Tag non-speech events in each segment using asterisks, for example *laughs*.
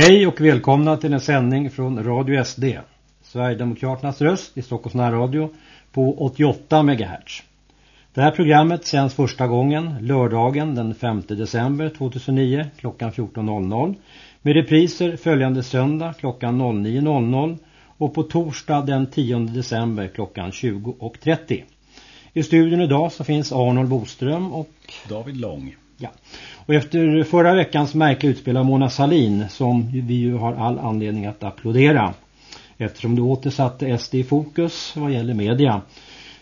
Hej och välkomna till en sändning från Radio SD. Sverigedemokraternas röst i Stockholms närradio på 88 MHz. Det här programmet sänds första gången lördagen den 5 december 2009 klockan 14.00 med repriser följande söndag klockan 09.00 och på torsdag den 10 december klockan 20.30. I studion idag så finns Arnold Boström och David Lång. Ja. Och efter förra veckans märkliga utspel av Mona Salin som vi ju har all anledning att applådera eftersom det återsatte SD i fokus vad gäller media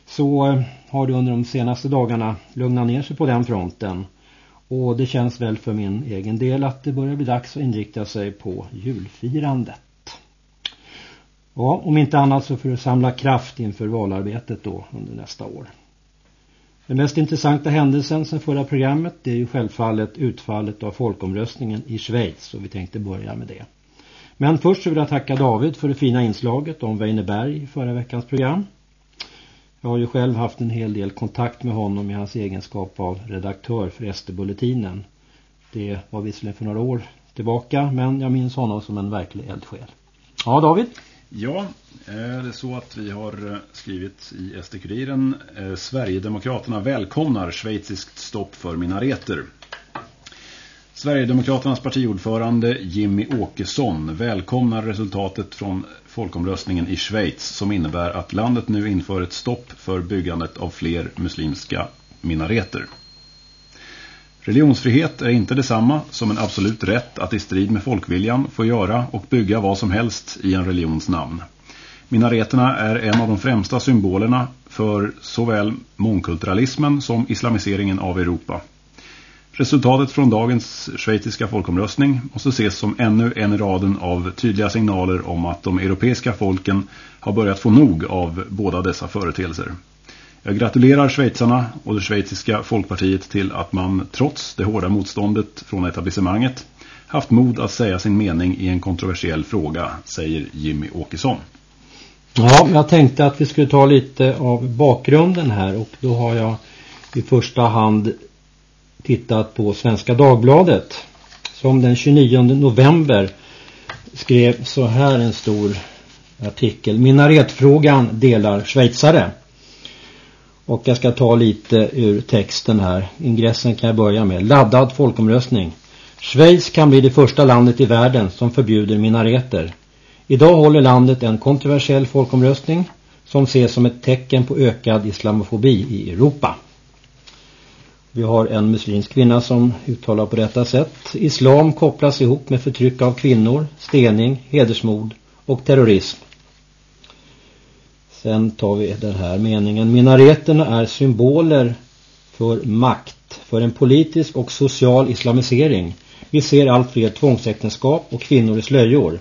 så eh, har det under de senaste dagarna lugnat ner sig på den fronten. Och det känns väl för min egen del att det börjar bli dags att inrikta sig på julfirandet. Ja, om inte annat så för att samla kraft inför valarbetet då under nästa år. Den mest intressanta händelsen sen förra programmet det är ju självfallet utfallet av folkomröstningen i Schweiz och vi tänkte börja med det. Men först så vill jag tacka David för det fina inslaget om Weineberg i förra veckans program. Jag har ju själv haft en hel del kontakt med honom i hans egenskap av redaktör för SD-bulletinen. Det var visserligen för några år tillbaka men jag minns honom som en verklig eldsjäl. Ja David? Ja, det är så att vi har eh, skrivit i SD-kuriren eh, Sverigedemokraterna välkomnar schweiziskt stopp för minareter. Sverigedemokraternas partiordförande Jimmy Åkesson välkomnar resultatet från folkomröstningen i Schweiz som innebär att landet nu inför ett stopp för byggandet av fler muslimska minareter. Religionsfrihet är inte detsamma som en absolut rätt att i strid med folkviljan få göra och bygga vad som helst i en religions namn. Minareterna är en av de främsta symbolerna för såväl mångkulturalismen som islamiseringen av Europa. Resultatet från dagens schweiziska folkomröstning måste ses som ännu en i raden av tydliga signaler om att de europeiska folken har börjat få nog av båda dessa företeelser. Jag gratulerar schweizarna och det schweiziska folkpartiet till att man trots det hårda motståndet från etablissemanget haft mod att säga sin mening i en kontroversiell fråga, säger Jimmy Åkesson. Ja, jag tänkte att vi skulle ta lite av bakgrunden här och då har jag i första hand tittat på Svenska Dagbladet som den 29 november skrev så här en stor artikel. Minaretfrågan delar schweizare. Och jag ska ta lite ur texten här. Ingressen kan jag börja med. Laddad folkomröstning. Schweiz kan bli det första landet i världen som förbjuder minareter. Idag håller landet en kontroversiell folkomröstning som ses som ett tecken på ökad islamofobi i Europa. Vi har en muslimsk kvinna som uttalar på detta sätt. Islam kopplas ihop med förtryck av kvinnor, stening, hedersmord och terrorism. Sen tar vi den här meningen. Minareterna är symboler för makt, för en politisk och social islamisering. Vi ser allt fler tvångsäktenskap och kvinnor i slöjor.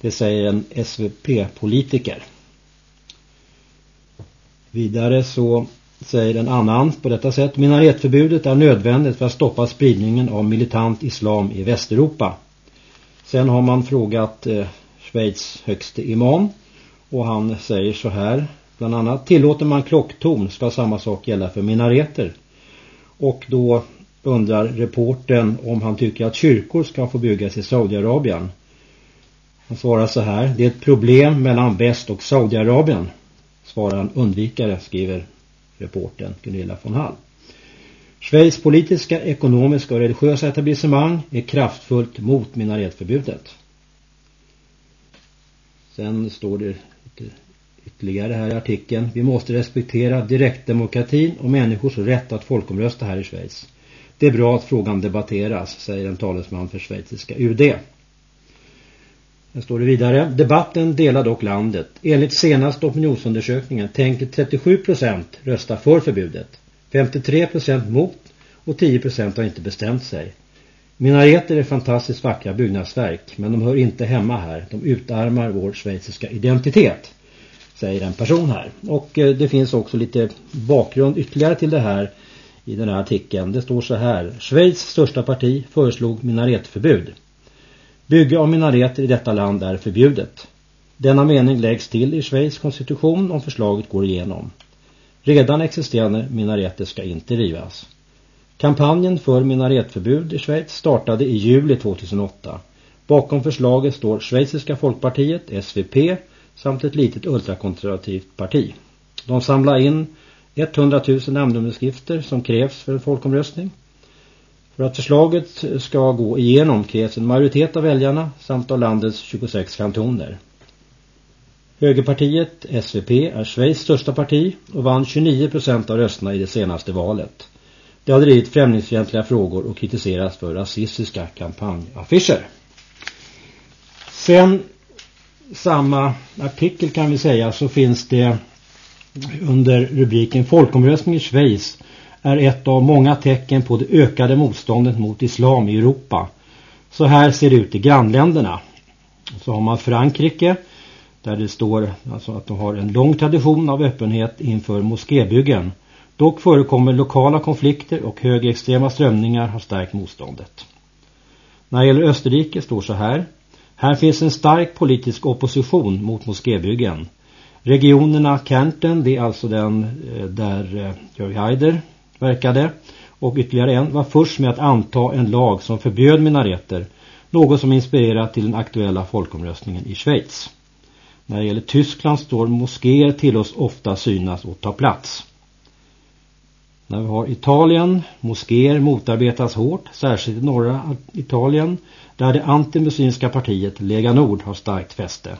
Det säger en SVP-politiker. Vidare så säger en annan på detta sätt. Minaretförbudet är nödvändigt för att stoppa spridningen av militant islam i Västeuropa. Sen har man frågat eh, Schweiz högste imam och han säger så här bland annat. Tillåter man klockton ska samma sak gälla för minareter. Och då undrar reporten om han tycker att kyrkor ska få byggas i Saudiarabien. Han svarar så här. Det är ett problem mellan väst och Saudiarabien. Svarar han undvikare, skriver reporten Gunilla von Hall. Schweiz politiska, ekonomiska och religiösa etablissemang är kraftfullt mot minaretförbudet. Sen står det ytterligare här i artikeln. Vi måste respektera direktdemokratin och människors rätt att folkomrösta här i Schweiz. Det är bra att frågan debatteras, säger en talesman för schweiziska UD. Här står det vidare. Debatten delar dock landet. Enligt senaste opinionsundersökningen tänker 37% rösta för förbudet. 53% mot och 10% har inte bestämt sig. Minareter är fantastiskt vackra byggnadsverk men de hör inte hemma här. De utarmar vår schweiziska identitet, säger en person här. Och eh, det finns också lite bakgrund ytterligare till det här i den här artikeln. Det står så här. Schweiz största parti föreslog minaretförbud. Bygge av minareter i detta land är förbjudet. Denna mening läggs till i Schweiz konstitution om förslaget går igenom. Redan existerande minareter ska inte rivas. Kampanjen för minaretförbud i Schweiz startade i juli 2008. Bakom förslaget står Schweiziska folkpartiet, SVP, samt ett litet ultrakonservativt parti. De samlar in 100 000 namnunderskrifter som krävs för en folkomröstning. För att förslaget ska gå igenom krävs en majoritet av väljarna samt av landets 26 kantoner. Högerpartiet, SVP, är Schweiz största parti och vann 29% av rösterna i det senaste valet. Det har drivit främlingsfientliga frågor och kritiserats för rasistiska kampanjaffischer. Sen samma artikel kan vi säga så finns det under rubriken Folkomröstning i Schweiz är ett av många tecken på det ökade motståndet mot islam i Europa. Så här ser det ut i grannländerna. Så har man Frankrike där det står alltså att de har en lång tradition av öppenhet inför moskébyggen. Dock förekommer lokala konflikter och högerextrema strömningar har stärkt motståndet. När det gäller Österrike står så här. Här finns en stark politisk opposition mot moskébyggen. Regionerna Kärnten, det är alltså den eh, där eh, Jörg Haider verkade, och ytterligare en var först med att anta en lag som förbjöd minareter, något som inspirerat till den aktuella folkomröstningen i Schweiz. När det gäller Tyskland står moskéer till oss ofta synas och ta plats. När vi har Italien, moskéer motarbetas hårt, särskilt i norra Italien, där det antimuslimska partiet Lega Nord har starkt fäste.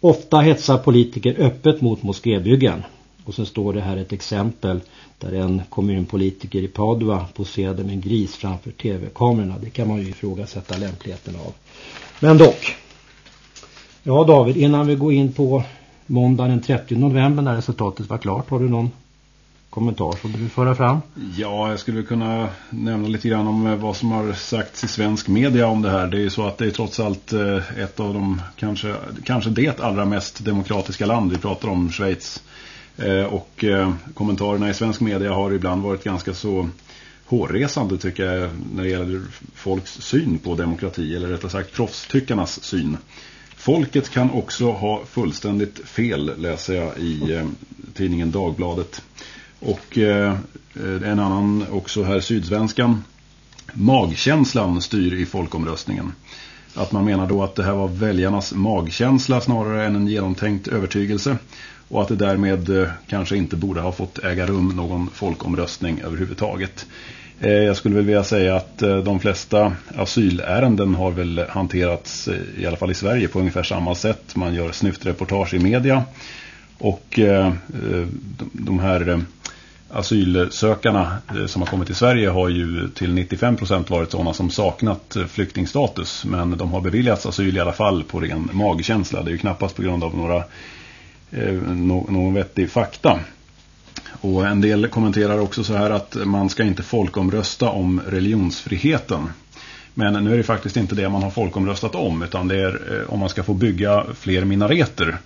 Ofta hetsar politiker öppet mot moskébyggen. Och så står det här ett exempel där en kommunpolitiker i Padua poserade med en gris framför tv-kamerorna. Det kan man ju ifrågasätta lämpligheten av. Men dock. Ja David, innan vi går in på måndagen den 30 november när resultatet var klart, har du någon kommentar som du vill föra fram? Ja, jag skulle kunna nämna lite grann om eh, vad som har sagts i svensk media om det här. Det är ju så att det är trots allt eh, ett av de, kanske, kanske det allra mest demokratiska land vi pratar om, Schweiz. Eh, och kommentarerna i svensk media har ibland varit ganska så hårresande tycker jag när det gäller folks syn på demokrati, eller rättare sagt proffstyckarnas syn. Folket kan också ha fullständigt fel, läser jag i tidningen Dagbladet. Och eh, en annan också här Sydsvenskan. Magkänslan styr i folkomröstningen. Att man menar då att det här var väljarnas magkänsla snarare än en genomtänkt övertygelse. Och att det därmed eh, kanske inte borde ha fått äga rum någon folkomröstning överhuvudtaget. Eh, jag skulle väl vilja säga att eh, de flesta asylärenden har väl hanterats, i alla fall i Sverige, på ungefär samma sätt. Man gör snyftreportage i media. Och de här asylsökarna eh, som har kommit till Sverige har ju till 95% varit sådana som saknat eh, flyktingstatus. Men de har beviljats asyl i alla fall på ren magkänsla. Det är ju knappast på grund av några, eh, någon vettig fakta. Och en del kommenterar också så här att man ska inte folkomrösta om religionsfriheten. Men nu är det faktiskt inte det man har folkomröstat om utan det är eh, om man ska få bygga fler minareter.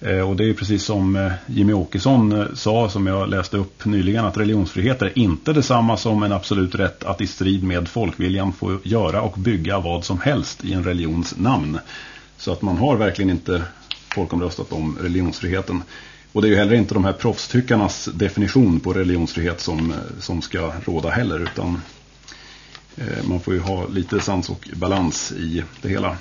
Eh, och det är precis som eh, Jimmy Åkesson eh, sa som jag läste upp nyligen att religionsfrihet är inte detsamma som en absolut rätt att i strid med folkviljan få göra och bygga vad som helst i en religions namn. Så att man har verkligen inte folkomröstat om religionsfriheten. Och det är ju heller inte de här proffstyckarnas definition på religionsfrihet som, som ska råda heller utan man får ju ha lite sans och balans i det hela.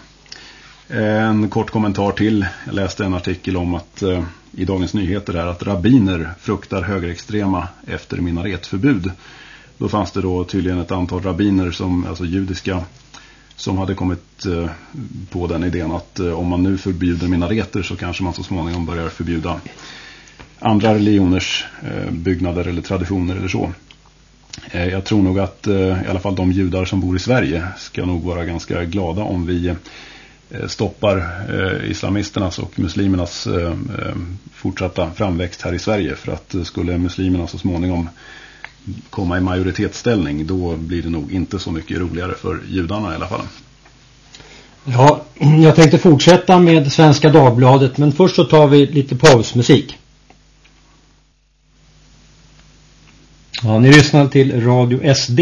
En kort kommentar till. Jag läste en artikel om att eh, i Dagens Nyheter här att rabbiner fruktar högerextrema efter minaretförbud. Då fanns det då tydligen ett antal rabbiner som alltså judiska som hade kommit eh, på den idén att eh, om man nu förbjuder minareter så kanske man så småningom börjar förbjuda andra religioners byggnader eller traditioner eller så. Jag tror nog att i alla fall de judar som bor i Sverige ska nog vara ganska glada om vi Eh, stoppar eh, islamisternas och muslimernas eh, eh, fortsatta framväxt här i Sverige. För att eh, skulle muslimerna så småningom komma i majoritetsställning då blir det nog inte så mycket roligare för judarna i alla fall. Ja, *clears throat* jag tänkte fortsätta med Svenska Dagbladet men först så tar vi lite pausmusik. Ja, ni lyssnar till Radio SD.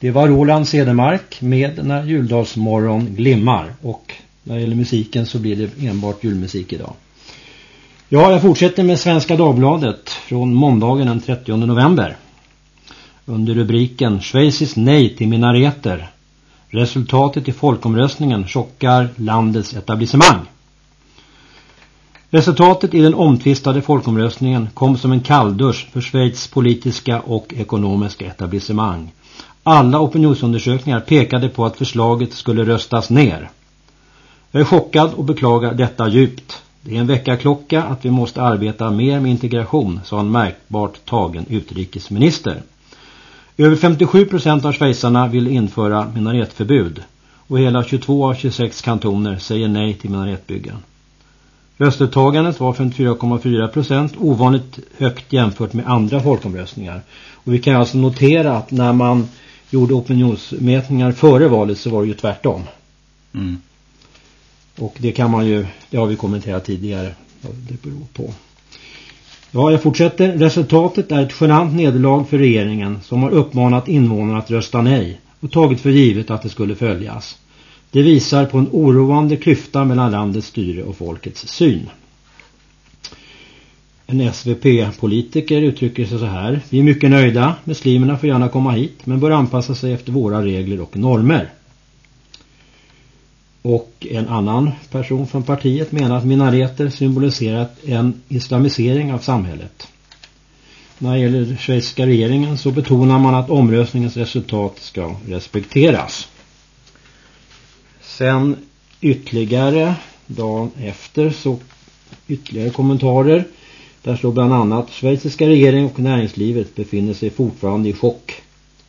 Det var Roland Sedemark med När juldagsmorgon glimmar och när det gäller musiken så blir det enbart julmusik idag. Ja, jag fortsätter med Svenska Dagbladet från måndagen den 30 november. Under rubriken Schweizis nej till minareter Resultatet i folkomröstningen chockar landets etablissemang. Resultatet i den omtvistade folkomröstningen kom som en kalldusch för Schweiz politiska och ekonomiska etablissemang. Alla opinionsundersökningar pekade på att förslaget skulle röstas ner. Jag är chockad och beklagar detta djupt. Det är en veckaklocka att vi måste arbeta mer med integration, sa en märkbart tagen utrikesminister. Över 57 procent av schweizarna vill införa minaretförbud och hela 22 av 26 kantoner säger nej till minaretbyggen. Röstetagandet var 54,4 procent, ovanligt högt jämfört med andra folkomröstningar. Och vi kan alltså notera att när man gjorde opinionsmätningar före valet så var det ju tvärtom. Mm. Och det kan man ju, det har vi kommenterat tidigare, vad det beror på. Ja, jag fortsätter. Resultatet är ett genant nederlag för regeringen som har uppmanat invånarna att rösta nej och tagit för givet att det skulle följas. Det visar på en oroande klyfta mellan landets styre och folkets syn. En SVP-politiker uttrycker sig så här. Vi är mycket nöjda. Muslimerna får gärna komma hit men bör anpassa sig efter våra regler och normer. Och en annan person från partiet menar att minareter symboliserat en islamisering av samhället. När det gäller svenska schweiziska regeringen så betonar man att omröstningens resultat ska respekteras. Sen ytterligare dagen efter så ytterligare kommentarer. Där står bland annat Schweiziska regeringen och näringslivet befinner sig fortfarande i chock.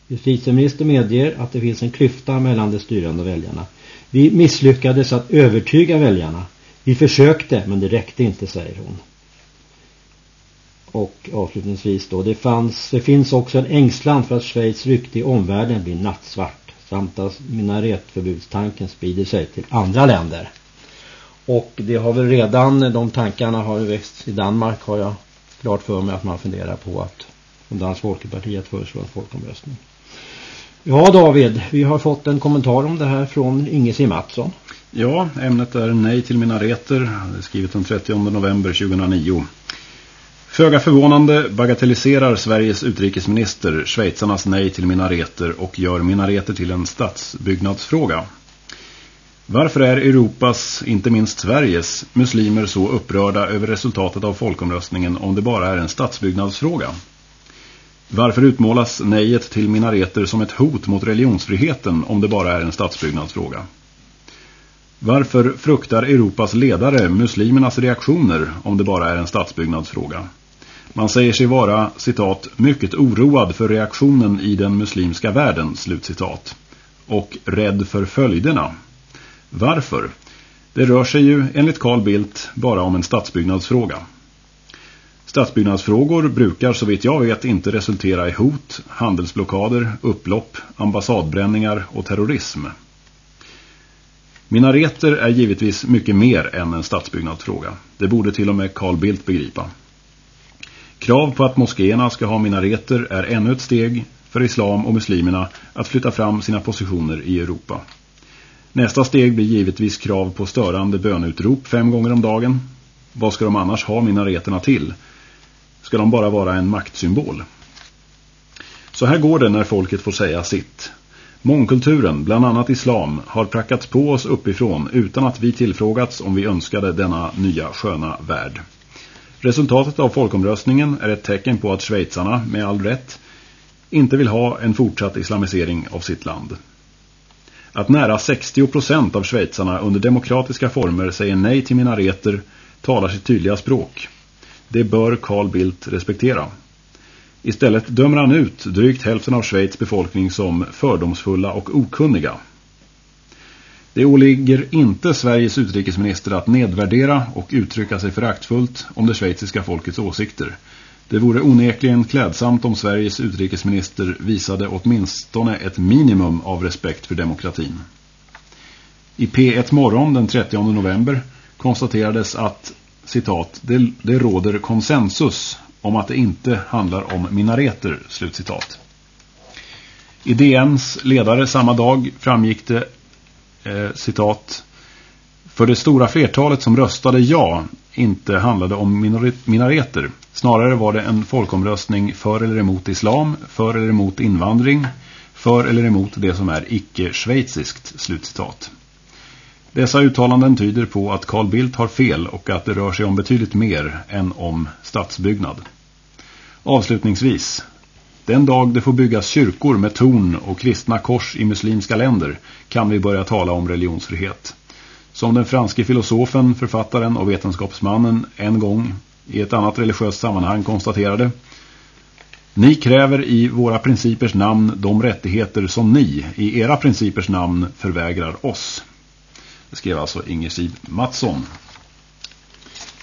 Justitieminister medger att det finns en klyfta mellan de styrande och väljarna. Vi misslyckades att övertyga väljarna. Vi försökte men det räckte inte, säger hon. Och avslutningsvis då, det, fanns, det finns också en ängslan för att Schweiz rykte i omvärlden blir nattsvart samt att minaretförbudstanken sprider sig till andra länder. Och det har väl redan, de tankarna har växt i Danmark har jag klart för mig att man funderar på att om Dansk Folkepartiet föreslår en folkomröstning. Ja David, vi har fått en kommentar om det här från Inge C. Mattsson. Ja, ämnet är nej till minareter. Det är skrivet den 30 november 2009. Föga förvånande bagatelliserar Sveriges utrikesminister Schweizarnas nej till minareter och gör minareter till en stadsbyggnadsfråga. Varför är Europas, inte minst Sveriges, muslimer så upprörda över resultatet av folkomröstningen om det bara är en stadsbyggnadsfråga? Varför utmålas nejet till minareter som ett hot mot religionsfriheten om det bara är en stadsbyggnadsfråga? Varför fruktar Europas ledare muslimernas reaktioner om det bara är en stadsbyggnadsfråga? Man säger sig vara, citat, mycket oroad för reaktionen i den muslimska världen, slutcitat. Och rädd för följderna. Varför? Det rör sig ju, enligt Carl Bildt, bara om en stadsbyggnadsfråga. Stadsbyggnadsfrågor brukar så vitt jag vet inte resultera i hot, handelsblockader, upplopp, ambassadbränningar och terrorism. Minareter är givetvis mycket mer än en stadsbyggnadsfråga. Det borde till och med Carl Bildt begripa. Krav på att moskéerna ska ha minareter är ännu ett steg för islam och muslimerna att flytta fram sina positioner i Europa. Nästa steg blir givetvis krav på störande bönutrop fem gånger om dagen. Vad ska de annars ha minareterna till? Ska de bara vara en maktsymbol? Så här går det när folket får säga sitt. Mångkulturen, bland annat islam, har prackats på oss uppifrån utan att vi tillfrågats om vi önskade denna nya sköna värld. Resultatet av folkomröstningen är ett tecken på att schweizarna, med all rätt, inte vill ha en fortsatt islamisering av sitt land. Att nära 60% av schweizarna under demokratiska former säger nej till minareter talar sitt tydliga språk. Det bör Carl Bildt respektera. Istället dömer han ut drygt hälften av Schweiz befolkning som fördomsfulla och okunniga. Det åligger inte Sveriges utrikesminister att nedvärdera och uttrycka sig föraktfullt om det schweiziska folkets åsikter. Det vore onekligen klädsamt om Sveriges utrikesminister visade åtminstone ett minimum av respekt för demokratin. I P1 morgon den 30 november konstaterades att citat, det, det råder konsensus om att det inte handlar om minareter, slutcitat. I DNs ledare samma dag framgick det eh, citat För det stora flertalet som röstade ja inte handlade om minareter. Snarare var det en folkomröstning för eller emot islam, för eller emot invandring, för eller emot det som är icke-schweiziskt, slutcitat. Dessa uttalanden tyder på att Carl Bildt har fel och att det rör sig om betydligt mer än om stadsbyggnad. Avslutningsvis, den dag det får byggas kyrkor med torn och kristna kors i muslimska länder kan vi börja tala om religionsfrihet. Som den franske filosofen, författaren och vetenskapsmannen en gång i ett annat religiöst sammanhang konstaterade Ni kräver i våra principers namn de rättigheter som ni i era principers namn förvägrar oss. Det skrev alltså Inger Siv Mattsson.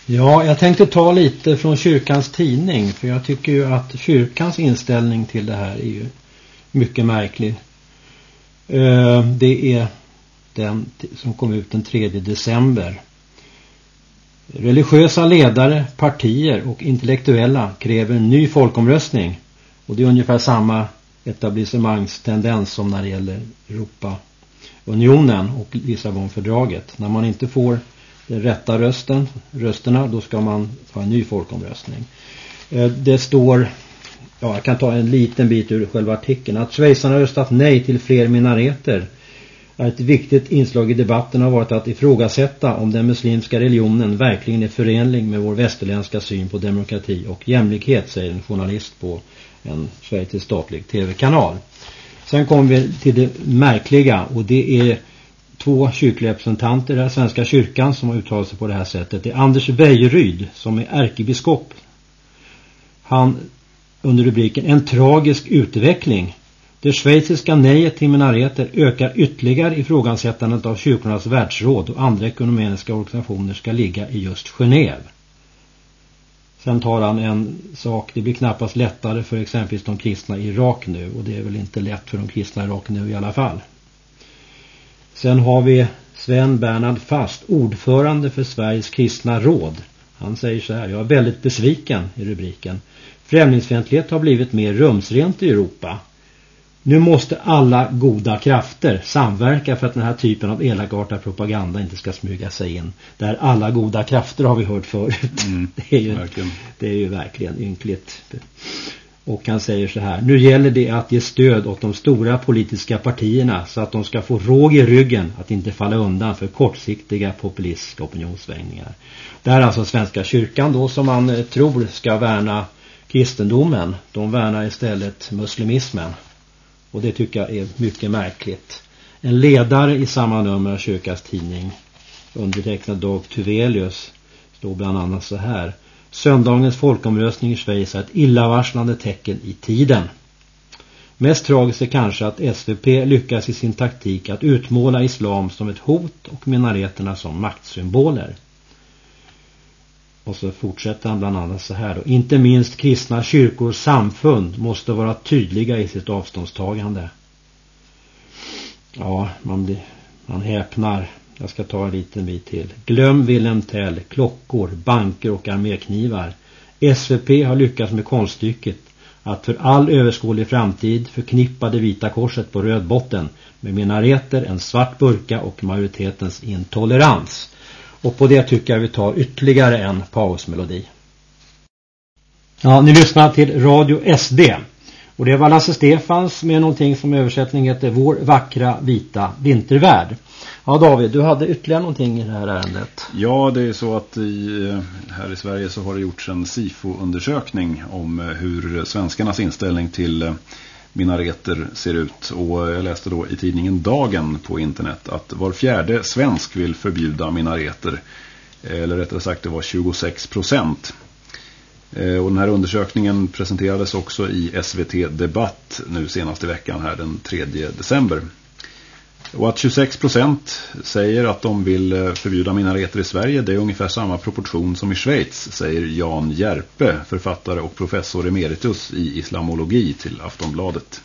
Ja, jag tänkte ta lite från kyrkans tidning för jag tycker ju att kyrkans inställning till det här är ju mycket märklig. Eh, det är den som kom ut den 3 december. Religiösa ledare, partier och intellektuella kräver en ny folkomröstning. Och det är ungefär samma etablissemangstendens som när det gäller Europa Unionen och Lissabonfördraget. När man inte får den rätta rösten, rösterna, då ska man ha en ny folkomröstning. Eh, det står, ja jag kan ta en liten bit ur själva artikeln, att schweizarna röstat nej till fler minareter är ett viktigt inslag i debatten har varit att ifrågasätta om den muslimska religionen verkligen är förenlig med vår västerländska syn på demokrati och jämlikhet, säger en journalist på en Sveriges statlig tv-kanal. Sen kommer vi till det märkliga och det är två kyrkliga representanter i den svenska kyrkan som har uttalat sig på det här sättet. Det är Anders Bejeryd, som är ärkebiskop. Han under rubriken En tragisk utveckling. Det schweiziska nejet till minareter ökar ytterligare ifrågasättandet av kyrkornas världsråd och andra ekonomiska organisationer ska ligga i just Genève. Sen tar han en sak, det blir knappast lättare för exempelvis de kristna i Irak nu och det är väl inte lätt för de kristna i Irak nu i alla fall. Sen har vi Sven Bernhard Fast, ordförande för Sveriges kristna råd. Han säger så här, jag är väldigt besviken i rubriken. Främlingsfientlighet har blivit mer rumsrent i Europa. Nu måste alla goda krafter samverka för att den här typen av elakartad propaganda inte ska smyga sig in. Där alla goda krafter har vi hört förut. Mm, *laughs* det, är ju, det är ju verkligen ynkligt. Och han säger så här, nu gäller det att ge stöd åt de stora politiska partierna så att de ska få råg i ryggen att inte falla undan för kortsiktiga populistiska opinionsvängningar. Det är alltså Svenska kyrkan då som man eh, tror ska värna kristendomen. De värnar istället muslimismen. Och det tycker jag är mycket märkligt. En ledare i samma nummer av kyrkans tidning undertecknad Dag Tuvelius står bland annat så här. Söndagens folkomröstning i Schweiz är ett illavarslande tecken i tiden. Mest tragiskt är kanske att SVP lyckas i sin taktik att utmåla islam som ett hot och minareterna som maktsymboler. Och så fortsätter han bland annat så här då. Inte minst kristna kyrkor och samfund måste vara tydliga i sitt avståndstagande. Ja, man blir, man häpnar. Jag ska ta en liten bit till. Glöm Willem Tell, klockor, banker och arméknivar. SVP har lyckats med konststycket att för all överskådlig framtid förknippa det vita korset på röd botten med minareter, en svart burka och majoritetens intolerans. Och på det tycker jag vi tar ytterligare en pausmelodi. Ja, ni lyssnar till Radio SD. Och det var Lasse Stefans med någonting som översättning heter Vår vackra vita vintervärld. Ja David, du hade ytterligare någonting i det här ärendet. Ja, det är så att i, här i Sverige så har det gjorts en SIFO-undersökning om hur svenskarnas inställning till minareter ser ut. Och jag läste då i tidningen Dagen på internet att var fjärde svensk vill förbjuda minareter. Eh, eller rättare sagt det var 26 procent. Eh, och den här undersökningen presenterades också i SVT Debatt nu senast i veckan här den 3 december. Och att 26 procent säger att de vill eh, förbjuda minareter i Sverige det är ungefär samma proportion som i Schweiz, säger Jan Järpe, författare och professor emeritus i islamologi till Aftonbladet.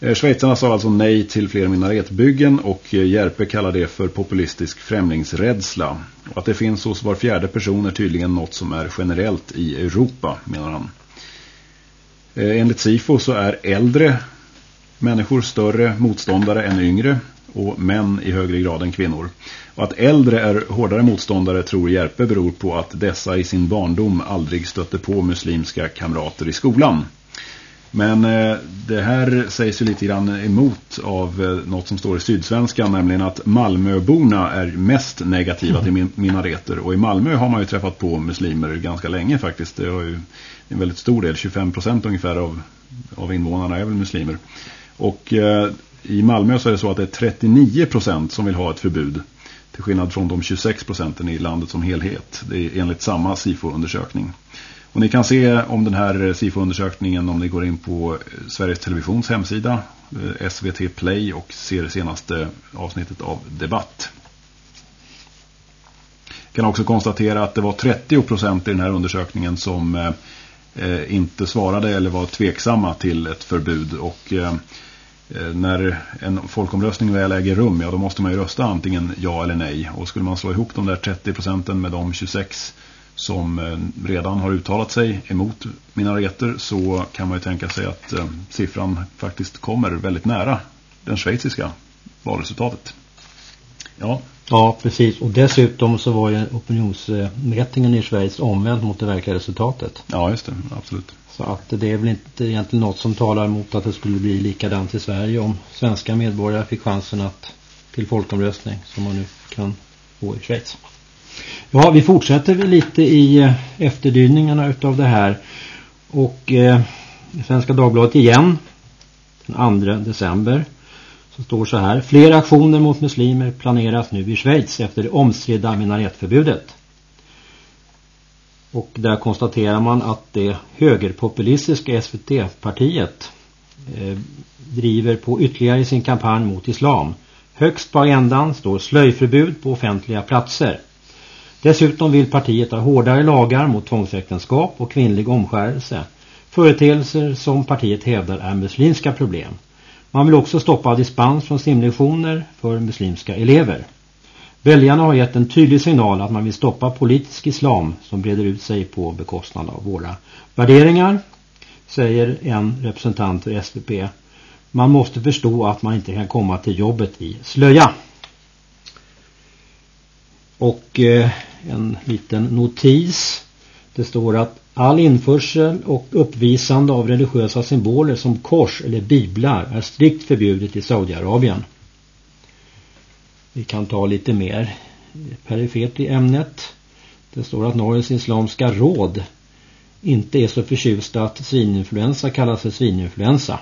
Eh, schweizarna sa alltså nej till fler minaretbyggen och eh, Järpe kallar det för populistisk främlingsrädsla. Och att det finns hos var fjärde person är tydligen något som är generellt i Europa, menar han. Enligt SIFO så är äldre människor större motståndare än yngre och män i högre grad än kvinnor. Och att äldre är hårdare motståndare tror Järpe beror på att dessa i sin barndom aldrig stötte på muslimska kamrater i skolan. Men eh, det här sägs ju lite grann emot av eh, något som står i Sydsvenskan, nämligen att Malmöborna är mest negativa till minareter. Och i Malmö har man ju träffat på muslimer ganska länge faktiskt. Det är ju en väldigt stor del, 25 procent ungefär av, av invånarna är väl muslimer. Och eh, i Malmö så är det så att det är 39 procent som vill ha ett förbud. Till skillnad från de 26 procenten i landet som helhet. Det är enligt samma SIFO-undersökning. Och ni kan se om den här SIFO-undersökningen om ni går in på eh, Sveriges Televisions hemsida, eh, SVT Play och ser det senaste avsnittet av Debatt. Jag kan också konstatera att det var 30% i den här undersökningen som eh, Eh, inte svarade eller var tveksamma till ett förbud och eh, eh, när en folkomröstning väl äger rum, ja då måste man ju rösta antingen ja eller nej. Och skulle man slå ihop de där 30 procenten med de 26 som eh, redan har uttalat sig emot minareter så kan man ju tänka sig att eh, siffran faktiskt kommer väldigt nära den schweiziska valresultatet. Ja ja, precis. Och dessutom så var ju opinionsmätningen i Schweiz omvänd mot det verkliga resultatet. Ja, just det. Absolut. Så att det är väl inte egentligen något som talar mot att det skulle bli likadant i Sverige om svenska medborgare fick chansen att till folkomröstning som man nu kan få i Schweiz. Ja, vi fortsätter lite i eh, efterdyningarna utav det här. Och eh, Svenska Dagbladet igen, den 2 december, så står så här. Fler aktioner mot muslimer planeras nu i Schweiz efter det omstridda minaretförbudet. Och där konstaterar man att det högerpopulistiska SVT-partiet eh, driver på ytterligare sin kampanj mot islam. Högst på agendan står slöjförbud på offentliga platser. Dessutom vill partiet ha hårdare lagar mot tvångsäktenskap och kvinnlig omskärelse. Företeelser som partiet hävdar är muslimska problem. Man vill också stoppa dispens från simlektioner för muslimska elever. Väljarna har gett en tydlig signal att man vill stoppa politisk islam som breder ut sig på bekostnad av våra värderingar, säger en representant för SVP. Man måste förstå att man inte kan komma till jobbet i slöja. Och eh, en liten notis. Det står att all införsel och uppvisande av religiösa symboler som kors eller biblar är strikt förbjudet i Saudiarabien. Vi kan ta lite mer perifert i ämnet. Det står att Norges islamska råd inte är så förtjusta att svininfluensa kallas för svininfluensa.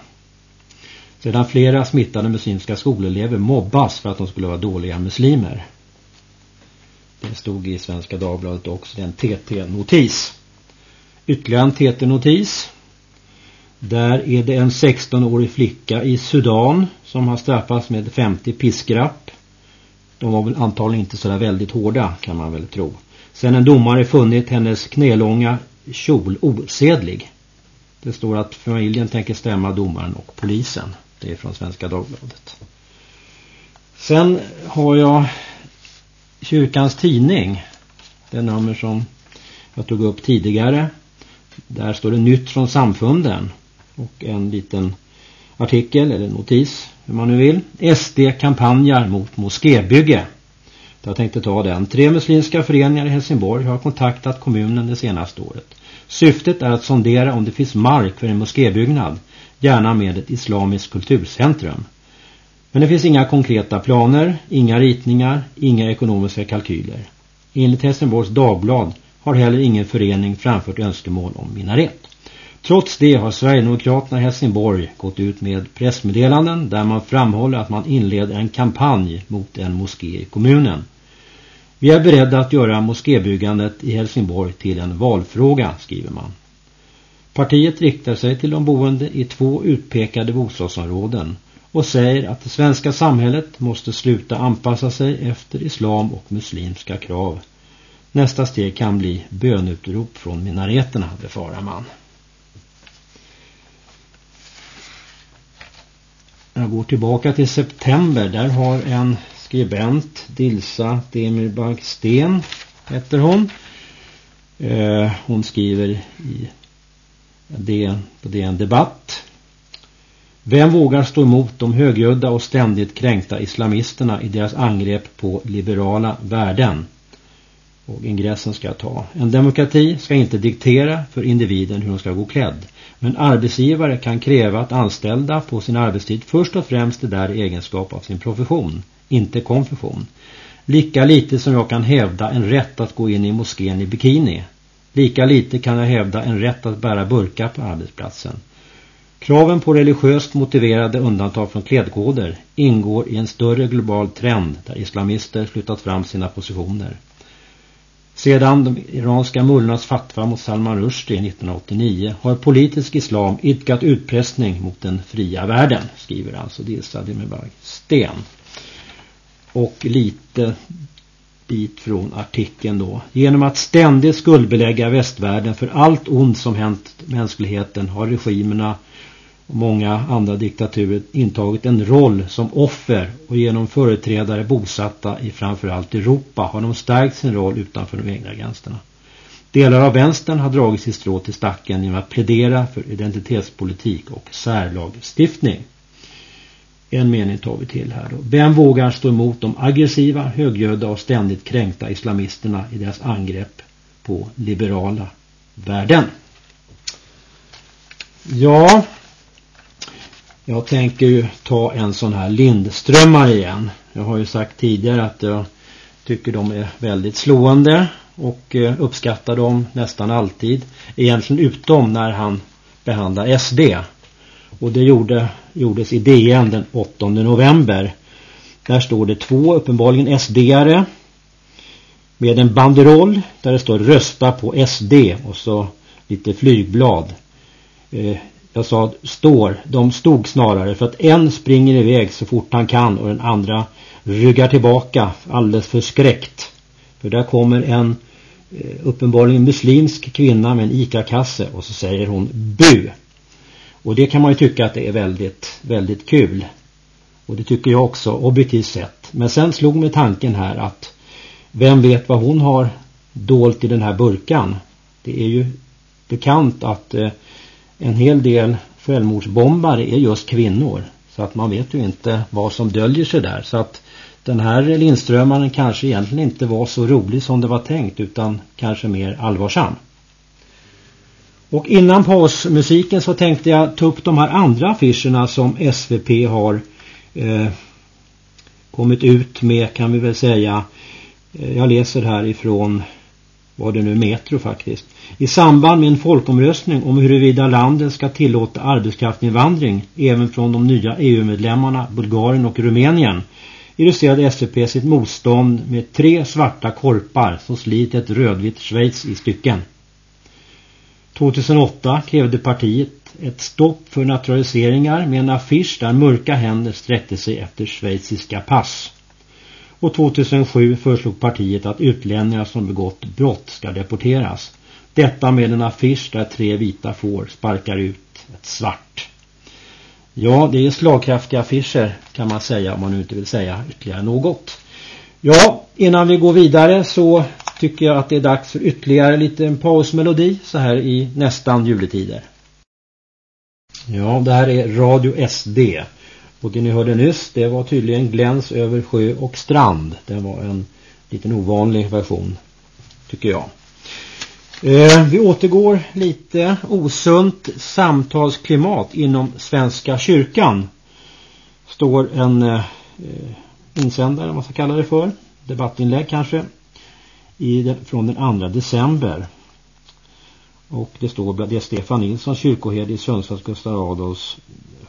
Sedan flera smittade muslimska skolelever mobbas för att de skulle vara dåliga muslimer. Det stod i Svenska Dagbladet också, det är en TT-notis. Ytterligare en TT-notis. Där är det en 16-årig flicka i Sudan som har straffats med 50 piskrapp. De var väl antagligen inte sådär väldigt hårda kan man väl tro. Sen en domare funnit hennes knälånga kjol osedlig. Det står att familjen tänker stämma domaren och polisen. Det är från Svenska Dagbladet. Sen har jag kyrkans tidning. Det nummer som jag tog upp tidigare. Där står det nytt från samfunden. Och en liten artikel eller notis hur man nu vill. SD kampanjar mot moskébygge. Jag tänkte ta den. Tre muslimska föreningar i Helsingborg har kontaktat kommunen det senaste året. Syftet är att sondera om det finns mark för en moskébyggnad. Gärna med ett islamiskt kulturcentrum. Men det finns inga konkreta planer, inga ritningar, inga ekonomiska kalkyler. Enligt Helsingborgs Dagblad har heller ingen förening framfört önskemål om minaret. Trots det har Sverigedemokraterna i Helsingborg gått ut med pressmeddelanden där man framhåller att man inleder en kampanj mot en moské i kommunen. Vi är beredda att göra moskébyggandet i Helsingborg till en valfråga, skriver man. Partiet riktar sig till de boende i två utpekade bostadsområden och säger att det svenska samhället måste sluta anpassa sig efter islam och muslimska krav. Nästa steg kan bli bönutrop från minareterna, befarar man. Jag går tillbaka till september. Där har en skribent, Dilsa Demirbank Sten, heter hon. Eh, hon skriver i DN, på DN Debatt vem vågar stå emot de högljudda och ständigt kränkta islamisterna i deras angrepp på liberala värden? Och ingressen ska jag ta. En demokrati ska inte diktera för individen hur de ska gå klädd. Men arbetsgivare kan kräva att anställda på sin arbetstid först och främst är där i egenskap av sin profession, inte konfession. Lika lite som jag kan hävda en rätt att gå in i moskén i bikini. Lika lite kan jag hävda en rätt att bära burka på arbetsplatsen. Kraven på religiöst motiverade undantag från klädkoder ingår i en större global trend där islamister flyttat fram sina positioner. Sedan de iranska mullornas fatwa mot Salman Rushdie 1989 har politisk islam idkat utpressning mot den fria världen, skriver alltså Dilsa Demirberg Sten. Och lite bit från artikeln då. Genom att ständigt skuldbelägga västvärlden för allt ont som hänt mänskligheten har regimerna och många andra diktaturer intagit en roll som offer och genom företrädare bosatta i framförallt Europa har de stärkt sin roll utanför de egna gränserna. Delar av vänstern har dragit sitt strå till stacken genom att plädera för identitetspolitik och särlagstiftning. En mening tar vi till här då. Vem vågar stå emot de aggressiva, högljudda och ständigt kränkta islamisterna i deras angrepp på liberala värden? Ja, jag tänker ju ta en sån här Lindströmmar igen. Jag har ju sagt tidigare att jag tycker de är väldigt slående och eh, uppskattar dem nästan alltid. Egentligen utom när han behandlar SD. Och det gjorde, gjordes i DN den 8 november. Där står det två uppenbarligen SD-are med en banderoll där det står rösta på SD och så lite flygblad. Eh, jag sa står, de stod snarare för att en springer iväg så fort han kan och den andra ryggar tillbaka alldeles förskräckt. För där kommer en eh, uppenbarligen muslimsk kvinna med en ICA-kasse och så säger hon bu. Och det kan man ju tycka att det är väldigt, väldigt kul. Och det tycker jag också objektivt sett. Men sen slog mig tanken här att vem vet vad hon har dolt i den här burkan. Det är ju bekant att eh, en hel del självmordsbombare är just kvinnor. Så att man vet ju inte vad som döljer sig där. Så att den här Lindströmaren kanske egentligen inte var så rolig som det var tänkt utan kanske mer allvarsam. Och innan pausmusiken så tänkte jag ta upp de här andra affischerna som SVP har eh, kommit ut med kan vi väl säga. Eh, jag läser här ifrån var det nu Metro faktiskt. I samband med en folkomröstning om huruvida landet ska tillåta arbetskraftinvandring även från de nya EU-medlemmarna Bulgarien och Rumänien illustrerade SVP sitt motstånd med tre svarta korpar som slit ett rödvitt Schweiz i stycken. 2008 krävde partiet ett stopp för naturaliseringar med en affisch där mörka händer sträckte sig efter schweiziska pass. Och 2007 föreslog partiet att utlänningar som begått brott ska deporteras. Detta med en affisch där tre vita får sparkar ut ett svart. Ja, det är slagkraftiga affischer kan man säga om man nu inte vill säga ytterligare något. Ja, innan vi går vidare så tycker jag att det är dags för ytterligare lite en pausmelodi så här i nästan juletider. Ja, det här är Radio SD. Och det ni hörde nyss, det var tydligen Gläns över sjö och strand. Det var en liten ovanlig version, tycker jag. Eh, vi återgår lite osunt samtalsklimat inom Svenska kyrkan. Står en eh, eh, insändare, vad man ska kalla det för, debattinlägg kanske, i från den 2 december. Och det står det är Stefan Nilsson, kyrkoherde i Sundsvalls Gustav Adolfs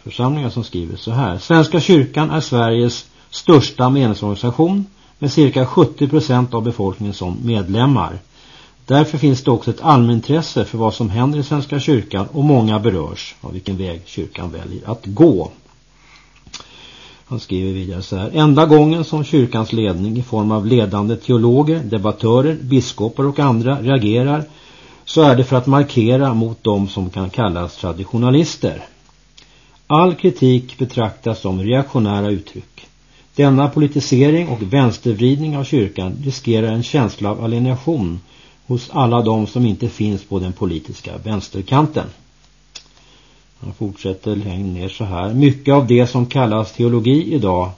församlingar som skriver så här. Svenska kyrkan är Sveriges största medlemsorganisation med cirka 70% av befolkningen som medlemmar. Därför finns det också ett allmänintresse för vad som händer i Svenska kyrkan och många berörs av vilken väg kyrkan väljer att gå. Han skriver vidare så här. Enda gången som kyrkans ledning i form av ledande teologer, debattörer, biskopar och andra reagerar så är det för att markera mot dem som kan kallas traditionalister. All kritik betraktas som reaktionära uttryck. Denna politisering och vänstervridning av kyrkan riskerar en känsla av alienation hos alla de som inte finns på den politiska vänsterkanten. Han fortsätter längre ner så här. Mycket av det som kallas teologi idag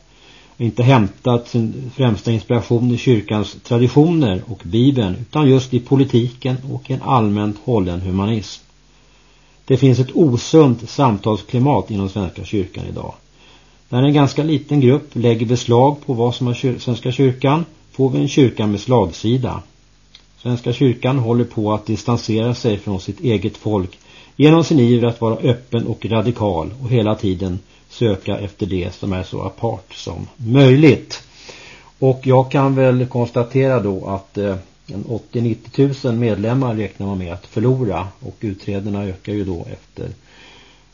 inte hämtat sin främsta inspiration i kyrkans traditioner och Bibeln utan just i politiken och en allmänt hållen humanism. Det finns ett osunt samtalsklimat inom Svenska kyrkan idag. När en ganska liten grupp lägger beslag på vad som är Svenska kyrkan får vi en kyrka med slagsida. Svenska kyrkan håller på att distansera sig från sitt eget folk genom sin iver att vara öppen och radikal och hela tiden söka efter det som är så apart som möjligt. Och jag kan väl konstatera då att eh, 80-90 000 medlemmar räknar man med att förlora och utträdena ökar ju då efter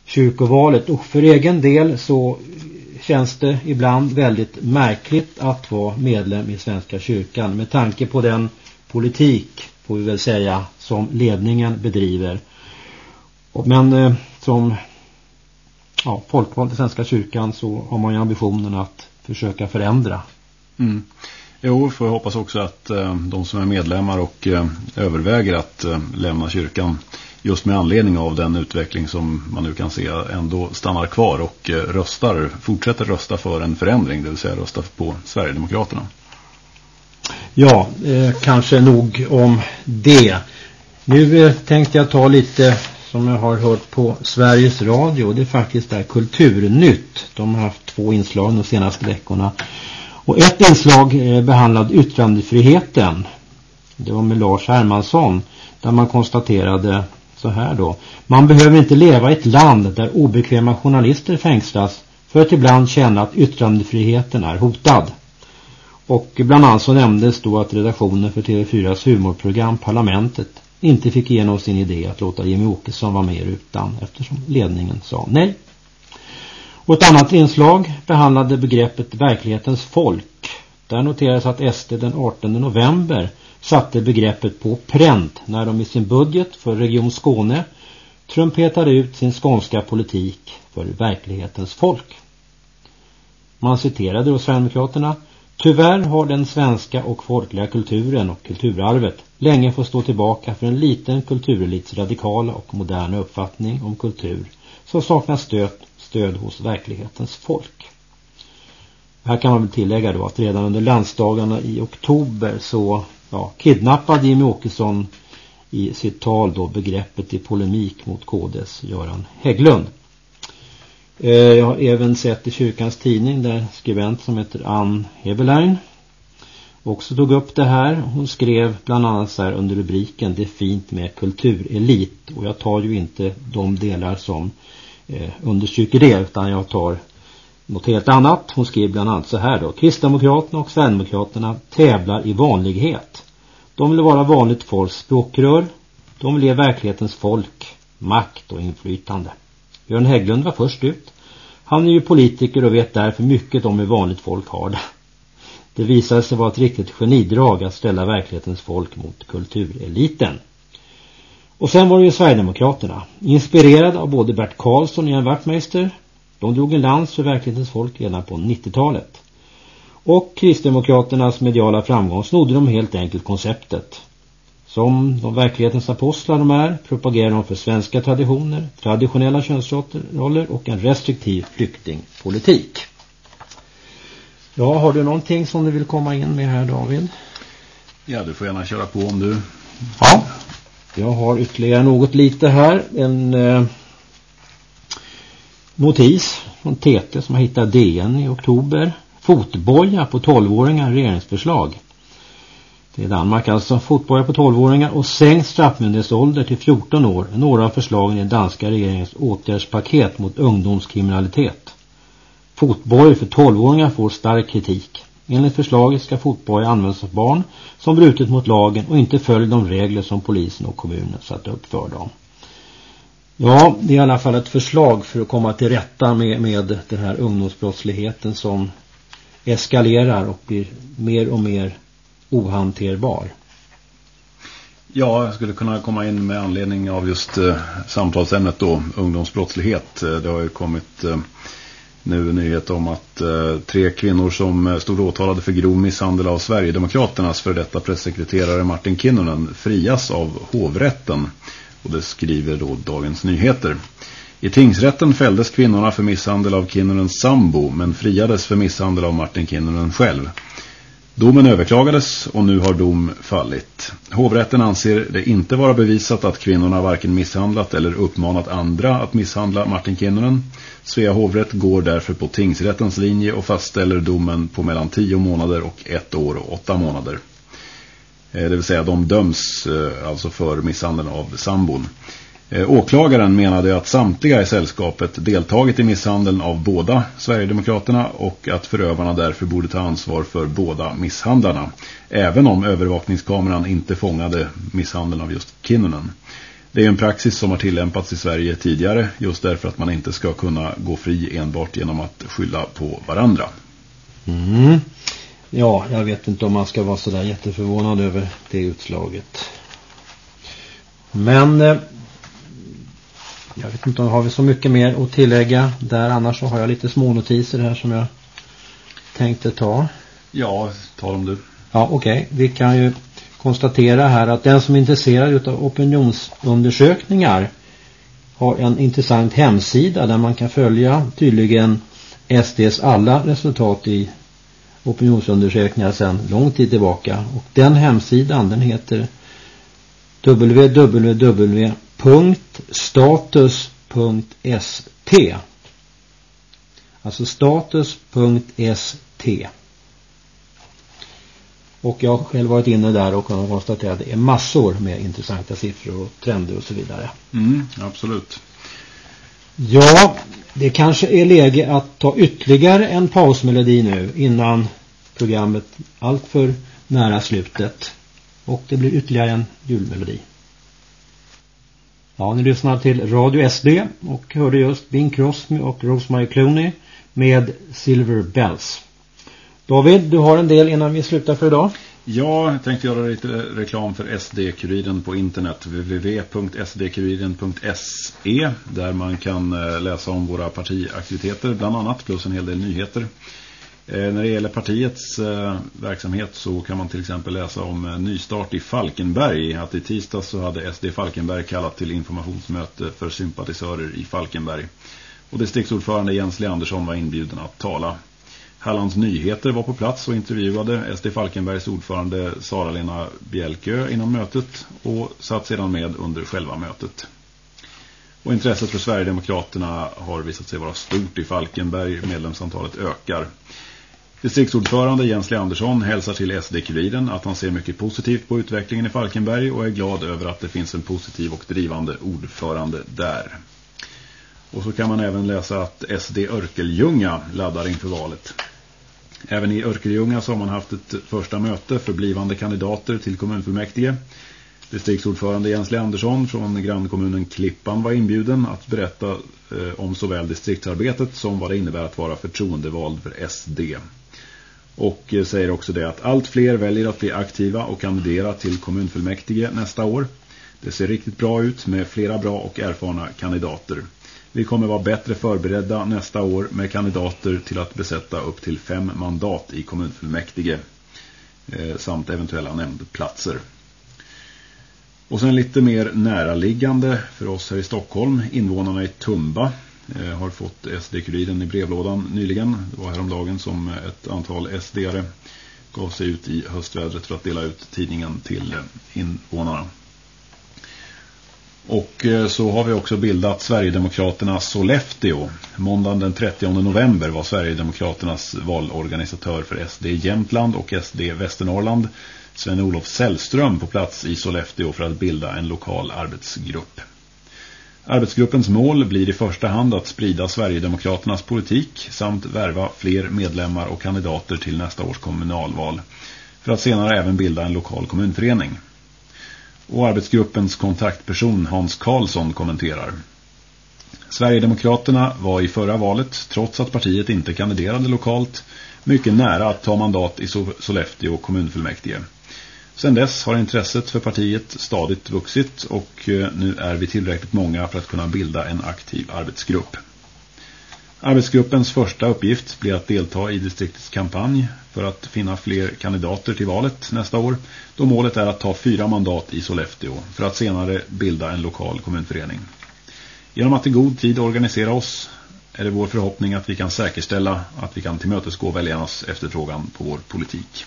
kyrkovalet. Och för egen del så känns det ibland väldigt märkligt att vara medlem i Svenska kyrkan med tanke på den politik, får vi väl säga, som ledningen bedriver. Men eh, som ja, folkvald i Svenska kyrkan så har man ju ambitionen att försöka förändra. Mm. Jo, för jag hoppas också att eh, de som är medlemmar och eh, överväger att eh, lämna kyrkan just med anledning av den utveckling som man nu kan se ändå stannar kvar och eh, röstar, fortsätter rösta för en förändring, det vill säga rösta på Sverigedemokraterna. Ja, eh, kanske nog om det. Nu eh, tänkte jag ta lite som jag har hört på Sveriges Radio. Det är faktiskt där Kulturnytt. De har haft två inslag de senaste veckorna. Och ett inslag eh, behandlade yttrandefriheten. Det var med Lars Hermansson. Där man konstaterade så här då. Man behöver inte leva i ett land där obekväma journalister fängslas för att ibland känna att yttrandefriheten är hotad. Och bland annat så nämndes då att redaktionen för TV4s humorprogram Parlamentet inte fick igenom sin idé att låta Jimmy Åkesson vara med i rutan eftersom ledningen sa nej. Och ett annat inslag behandlade begreppet verklighetens folk. Där noterades att SD den 18 november satte begreppet på pränt när de i sin budget för Region Skåne trumpetade ut sin skånska politik för verklighetens folk. Man citerade då Sverigedemokraterna Tyvärr har den svenska och folkliga kulturen och kulturarvet länge fått stå tillbaka för en liten kulturelits radikala och moderna uppfattning om kultur som saknar stöd, stöd hos verklighetens folk. Här kan man väl tillägga då att redan under landsdagarna i oktober så ja, kidnappade Jimmy Åkesson i sitt tal då begreppet i polemik mot KDs Göran Hägglund. Eh, jag har även sett i kyrkans tidning där skribent som heter Ann Heberlein också tog upp det här. Hon skrev bland annat så här under rubriken Det är fint med kulturelit. Och jag tar ju inte de delar som eh, understryker det utan jag tar något helt annat. Hon skrev bland annat så här då. Kristdemokraterna och Sverigedemokraterna tävlar i vanlighet. De vill vara vanligt folks språkrör. De vill ge verklighetens folk makt och inflytande. Björn Hägglund var först ut. Han är ju politiker och vet därför mycket om hur vanligt folk har det. Det visade sig vara ett riktigt genidrag att ställa verklighetens folk mot kultureliten. Och sen var det ju Sverigedemokraterna. Inspirerade av både Bert Karlsson och Jan Wachtmeister. De drog en lans för verklighetens folk redan på 90-talet. Och Kristdemokraternas mediala framgång snodde de helt enkelt konceptet. Som de verklighetens apostlar de är propagerar de för svenska traditioner, traditionella könsroller och en restriktiv flyktingpolitik. Ja, har du någonting som du vill komma in med här David? Ja, du får gärna köra på om du... Ja, jag har ytterligare något lite här. En eh, notis från TT som har hittat DN i oktober. Fotboja på 12-åringar regeringsförslag. Det är Danmark alltså. Fotboja på 12-åringar och sänkt straffmyndighetsålder till 14 år. Några av förslagen i den danska regeringens åtgärdspaket mot ungdomskriminalitet. Fotboja för 12-åringar får stark kritik. Enligt förslaget ska fotboja användas av barn som brutit mot lagen och inte följer de regler som polisen och kommunen satt upp för dem. Ja, det är i alla fall ett förslag för att komma till rätta med, med den här ungdomsbrottsligheten som eskalerar och blir mer och mer ohanterbar. Ja, jag skulle kunna komma in med anledning av just eh, samtalsämnet då, ungdomsbrottslighet. Eh, det har ju kommit eh, nu nyhet om att eh, tre kvinnor som eh, stod åtalade för grov misshandel av Sverigedemokraternas för detta pressekreterare Martin Kinnunen frias av hovrätten. Och det skriver då Dagens Nyheter. I tingsrätten fälldes kvinnorna för misshandel av Kinnunens sambo men friades för misshandel av Martin Kinnunen själv. Domen överklagades och nu har dom fallit. Hovrätten anser det inte vara bevisat att kvinnorna varken misshandlat eller uppmanat andra att misshandla Martin Kinnunen. Svea hovrätt går därför på tingsrättens linje och fastställer domen på mellan tio månader och ett år och åtta månader. Eh, det vill säga de döms eh, alltså för misshandeln av sambon. Eh, åklagaren menade att samtliga i sällskapet deltagit i misshandeln av båda Sverigedemokraterna och att förövarna därför borde ta ansvar för båda misshandlarna. Även om övervakningskameran inte fångade misshandeln av just Kinnunen. Det är en praxis som har tillämpats i Sverige tidigare just därför att man inte ska kunna gå fri enbart genom att skylla på varandra. Mm. Ja, jag vet inte om man ska vara sådär jätteförvånad över det utslaget. Men eh, jag vet inte om har vi så mycket mer att tillägga där. Annars så har jag lite små notiser här som jag tänkte ta. Ja, ta dem du. Ja, okej. Okay. Vi kan ju konstatera här att den som är intresserad av opinionsundersökningar har en intressant hemsida där man kan följa tydligen SDs alla resultat i opinionsundersökningar sedan lång tid tillbaka. Och den hemsidan den heter www.status.st Alltså status.st och jag har själv varit inne där och kunnat konstatera att det är massor med intressanta siffror och trender och så vidare. Mm, absolut. Ja, det kanske är läge att ta ytterligare en pausmelodi nu innan programmet alltför nära slutet. Och det blir ytterligare en julmelodi. Ja, ni lyssnar till Radio SD och hörde just Bing Crosby och Rosemary Clooney med Silver Bells. David, du har en del innan vi slutar för idag. Ja, jag tänkte göra lite reklam för SD-kuriren på internet www.sdkuriren.se där man kan eh, läsa om våra partiaktiviteter bland annat plus en hel del nyheter. Eh, när det gäller partiets eh, verksamhet så kan man till exempel läsa om eh, nystart i Falkenberg. Att i tisdag så hade SD Falkenberg kallat till informationsmöte för sympatisörer i Falkenberg. Och distriktsordförande Jens Leandersson var inbjuden att tala. Hallands Nyheter var på plats och intervjuade SD Falkenbergs ordförande Sara-Lena Bjälkö inom mötet och satt sedan med under själva mötet. Och intresset för Sverigedemokraterna har visat sig vara stort i Falkenberg. Medlemsantalet ökar. Distriktsordförande Jens Leandersson hälsar till SD-kuriren att han ser mycket positivt på utvecklingen i Falkenberg och är glad över att det finns en positiv och drivande ordförande där. Och så kan man även läsa att SD Örkeljunga laddar inför valet. Även i Örkeljunga så har man haft ett första möte för blivande kandidater till kommunfullmäktige. Distriktsordförande Jens Leandersson från grannkommunen Klippan var inbjuden att berätta eh, om såväl distriktsarbetet som vad det innebär att vara förtroendevald för SD. Och eh, säger också det att allt fler väljer att bli aktiva och kandidera till kommunfullmäktige nästa år. Det ser riktigt bra ut med flera bra och erfarna kandidater. Vi kommer vara bättre förberedda nästa år med kandidater till att besätta upp till fem mandat i kommunfullmäktige eh, samt eventuella nämndplatser. Och sen lite mer näraliggande för oss här i Stockholm. Invånarna i Tumba Eh, har fått SD-kuriren i brevlådan nyligen. Det var häromdagen som ett antal SD-are gav sig ut i höstvädret för att dela ut tidningen till eh, invånarna. Och eh, så har vi också bildat Sverigedemokraterna Sollefteå. Måndagen den 30 november var Sverigedemokraternas valorganisatör för SD Jämtland och SD Västernorrland Sven-Olof Sällström på plats i Sollefteå för att bilda en lokal arbetsgrupp. Arbetsgruppens mål blir i första hand att sprida Sverigedemokraternas politik samt värva fler medlemmar och kandidater till nästa års kommunalval för att senare även bilda en lokal kommunförening. Och arbetsgruppens kontaktperson Hans Karlsson kommenterar. Sverigedemokraterna var i förra valet, trots att partiet inte kandiderade lokalt, mycket nära att ta mandat i Sollefteå kommunfullmäktige. Sedan dess har intresset för partiet stadigt vuxit och eh, nu är vi tillräckligt många för att kunna bilda en aktiv arbetsgrupp. Arbetsgruppens första uppgift blir att delta i distriktets kampanj för att finna fler kandidater till valet nästa år då målet är att ta fyra mandat i Sollefteå för att senare bilda en lokal kommunförening. Genom att i god tid organisera oss är det vår förhoppning att vi kan säkerställa att vi kan tillmötesgå väljarnas efterfrågan på vår politik.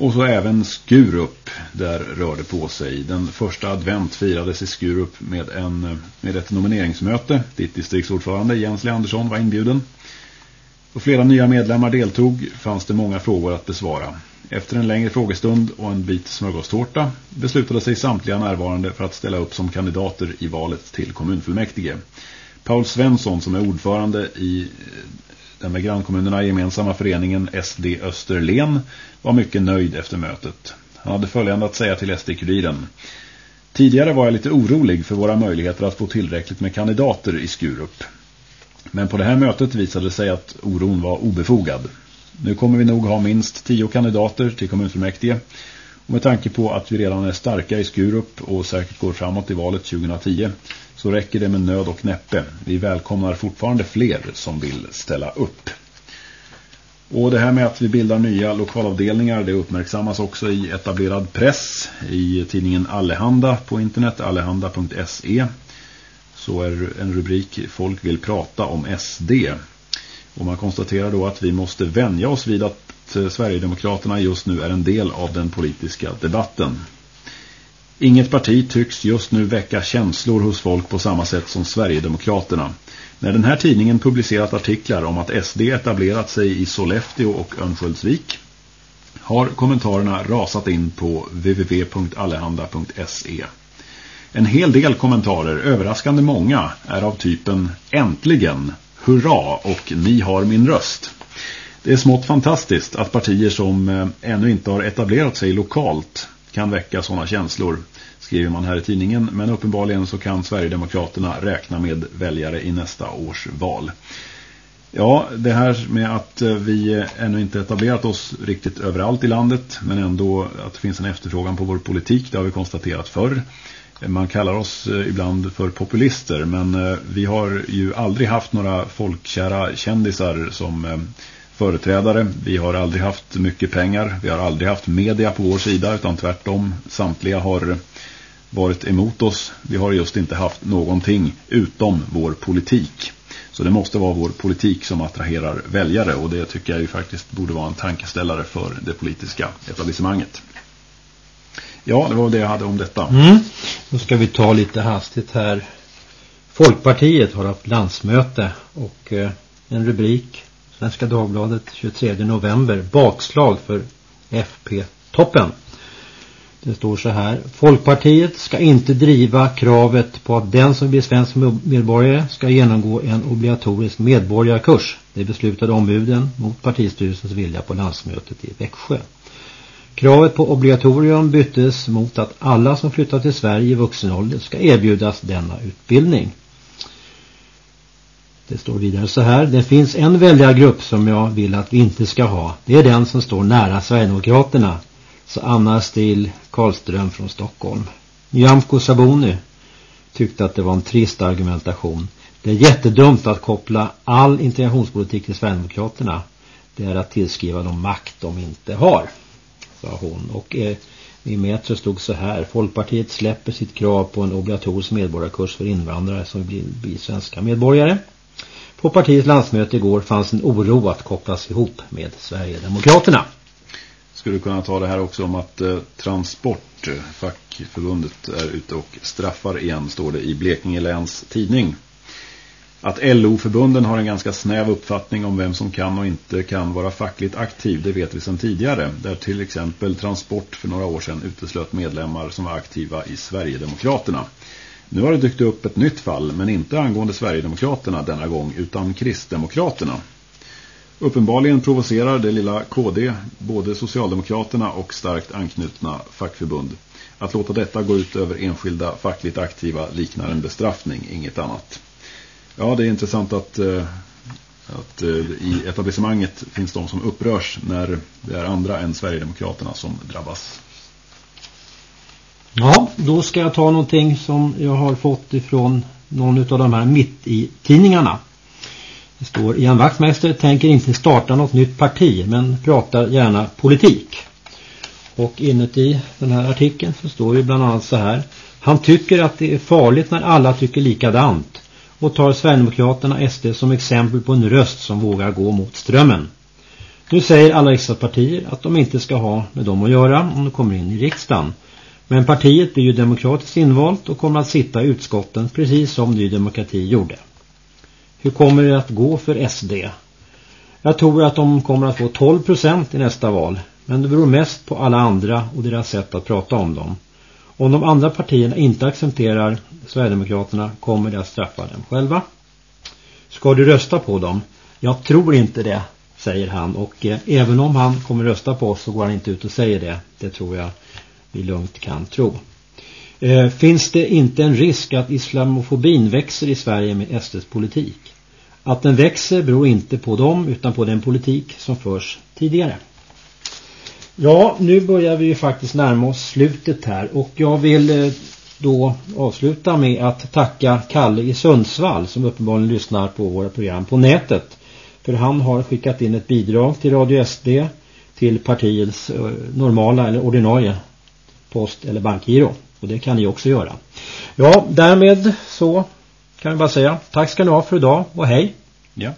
Och så även Skurup, där rör det på sig. Den första advent firades i Skurup med, en, med ett nomineringsmöte. Ditt distriktsordförande Jens Leandersson var inbjuden. Då flera nya medlemmar deltog fanns det många frågor att besvara. Efter en längre frågestund och en bit smörgåstårta beslutade sig samtliga närvarande för att ställa upp som kandidater i valet till kommunfullmäktige. Paul Svensson som är ordförande i den med grannkommunerna gemensamma föreningen SD Österlen var mycket nöjd efter mötet. Han hade följande att säga till SD-kuriren. Tidigare var jag lite orolig för våra möjligheter att få tillräckligt med kandidater i Skurup. Men på det här mötet visade det sig att oron var obefogad. Nu kommer vi nog ha minst tio kandidater till kommunfullmäktige. Och med tanke på att vi redan är starka i Skurup och säkert går framåt i valet 2010 så räcker det med nöd och näppe. Vi välkomnar fortfarande fler som vill ställa upp. Och det här med att vi bildar nya lokalavdelningar det uppmärksammas också i etablerad press i tidningen Allehanda på internet, allehanda.se så är en rubrik Folk vill prata om SD. Och man konstaterar då att vi måste vänja oss vid att Eh, Sverigedemokraterna just nu är en del av den politiska debatten. Inget parti tycks just nu väcka känslor hos folk på samma sätt som Sverigedemokraterna. När den här tidningen publicerat artiklar om att SD etablerat sig i Sollefteå och Örnsköldsvik har kommentarerna rasat in på www.allehanda.se. En hel del kommentarer, överraskande många, är av typen Äntligen, hurra och ni har min röst. Det är smått fantastiskt att partier som eh, ännu inte har etablerat sig lokalt kan väcka sådana känslor, skriver man här i tidningen. Men uppenbarligen så kan Sverigedemokraterna räkna med väljare i nästa års val. Ja, det här med att eh, vi ännu inte etablerat oss riktigt överallt i landet men ändå att det finns en efterfrågan på vår politik, det har vi konstaterat förr. Man kallar oss eh, ibland för populister men vi har ju aldrig haft några folkkära kändisar som eh, företrädare. Vi har aldrig haft mycket pengar. Vi har aldrig haft media på vår sida utan tvärtom. Samtliga har varit emot oss. Vi har just inte haft någonting utom vår politik. Så det måste vara vår politik som attraherar väljare och det tycker jag ju faktiskt borde vara en tankeställare för det politiska etablissemanget. Ja, det var det jag hade om detta. Mm. Då ska vi ta lite hastigt här. Folkpartiet har haft landsmöte och eh, en rubrik Svenska Dagbladet 23 november bakslag för FP-toppen. Det står så här. Folkpartiet ska inte driva kravet på att den som blir svensk medborgare ska genomgå en obligatorisk medborgarkurs. Det beslutade ombuden mot partistyrelsens vilja på landsmötet i Växjö. Kravet på obligatorium byttes mot att alla som flyttar till Sverige i vuxen ålder ska erbjudas denna utbildning. Det står vidare så här. Det finns en väljargrupp som jag vill att vi inte ska ha. Det är den som står nära Sverigedemokraterna. Så Anna Stil Karlström från Stockholm. Nyamko Sabuni tyckte att det var en trist argumentation. Det är jättedumt att koppla all integrationspolitik till Sverigedemokraterna. Det är att tillskriva dem makt de inte har sa hon. Och eh, i Metro stod så här. Folkpartiet släpper sitt krav på en obligatorisk medborgarkurs för invandrare som vill bli svenska medborgare. På partiets landsmöte igår fanns en oro att kopplas ihop med Sverigedemokraterna. Skulle kunna ta det här också om att eh, Transport, fackförbundet, är ute och straffar igen, står det i Blekinge läns tidning att LO-förbunden har en ganska snäv uppfattning om vem som kan och inte kan vara fackligt aktiv, det vet vi sedan tidigare. Där till exempel Transport för några år sedan uteslöt medlemmar som var aktiva i Sverigedemokraterna. Nu har det dykt upp ett nytt fall, men inte angående Sverigedemokraterna denna gång, utan Kristdemokraterna. Uppenbarligen provocerar det lilla KD både Socialdemokraterna och starkt anknutna fackförbund. Att låta detta gå ut över enskilda fackligt aktiva liknar en bestraffning, inget annat. Ja, det är intressant att, eh, att eh, i etablissemanget finns de som upprörs när det är andra än Sverigedemokraterna som drabbas. Ja, då ska jag ta någonting som jag har fått ifrån någon av de här mitt i tidningarna. Det står Ian Wachtmeister tänker inte starta något nytt parti men pratar gärna politik. Och inuti den här artikeln så står det bland annat så här Han tycker att det är farligt när alla tycker likadant och tar Sverigedemokraterna SD som exempel på en röst som vågar gå mot strömmen. Nu säger alla riksdagspartier att de inte ska ha med dem att göra om de kommer in i riksdagen. Men partiet blir ju demokratiskt invalt och kommer att sitta i utskotten precis som Ny Demokrati gjorde. Hur kommer det att gå för SD? Jag tror att de kommer att få 12% i nästa val. Men det beror mest på alla andra och deras sätt att prata om dem. Om de andra partierna inte accepterar Sverigedemokraterna kommer de att straffa dem själva. Ska du rösta på dem? Jag tror inte det, säger han. Och eh, även om han kommer rösta på oss så går han inte ut och säger det. Det tror jag vi lugnt kan tro. Eh, finns det inte en risk att islamofobin växer i Sverige med SDs politik? Att den växer beror inte på dem utan på den politik som förs tidigare. Ja, nu börjar vi ju faktiskt närma oss slutet här och jag vill eh, då avsluta med att tacka Kalle i Sundsvall som uppenbarligen lyssnar på våra program på nätet. För han har skickat in ett bidrag till Radio SD till partiets eh, normala eller ordinarie post eller bankgiro. Och det kan ni också göra. Ja, därmed så kan vi bara säga tack ska ni ha för idag och hej. Ja.